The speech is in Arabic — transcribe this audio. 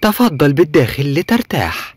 تفضل بالداخل لترتاح.